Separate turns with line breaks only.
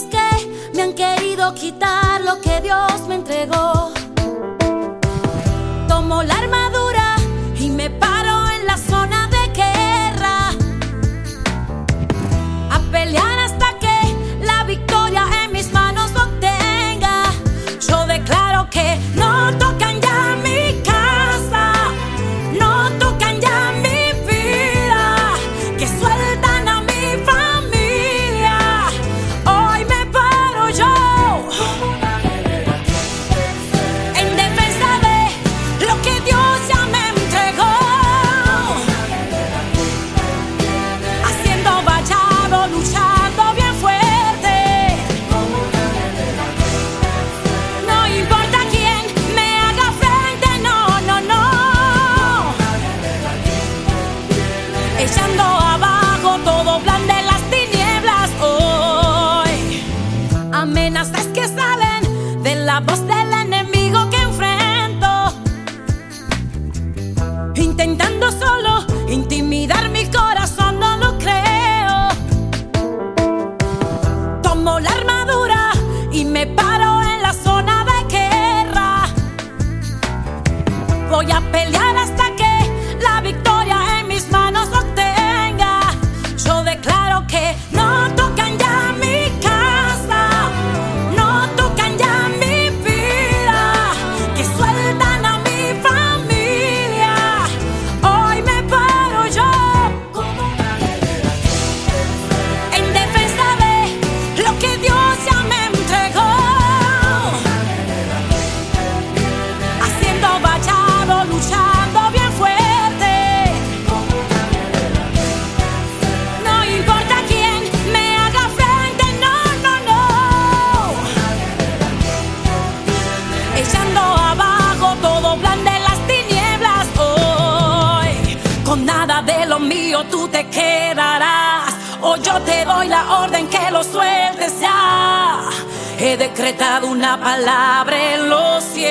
que me han querido quitar lo que Dios me entregó. la voz del enemigo que enfrento. Intentando solo intimidar mi corazón, no lo creo. Tomo la armadura y me paro en la zona de guerra. Voy a pelear hasta tú te quedarás. O yo te doy la orden que lo sueltes ya. He decretado una palabra en los cielos.